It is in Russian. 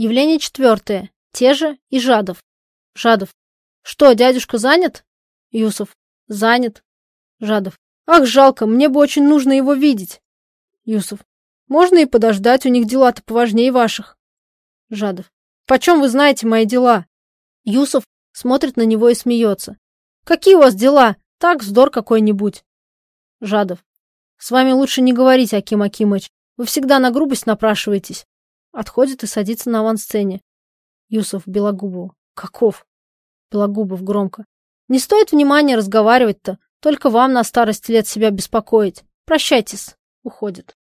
Явление четвертое. Те же и Жадов. Жадов. Что, дядюшка занят? Юсов. Занят. Жадов. Ах, жалко, мне бы очень нужно его видеть. Юсов. Можно и подождать, у них дела-то поважнее ваших. Жадов. Почем вы знаете мои дела? Юсов смотрит на него и смеется. Какие у вас дела? Так, вздор какой-нибудь. Жадов. С вами лучше не говорить, Аким Акимыч. Вы всегда на грубость напрашиваетесь. Отходит и садится на авансцене. Юсов Белогубову. Каков? Белогубов громко. Не стоит внимания разговаривать-то. Только вам на старости лет себя беспокоить. Прощайтесь. Уходит.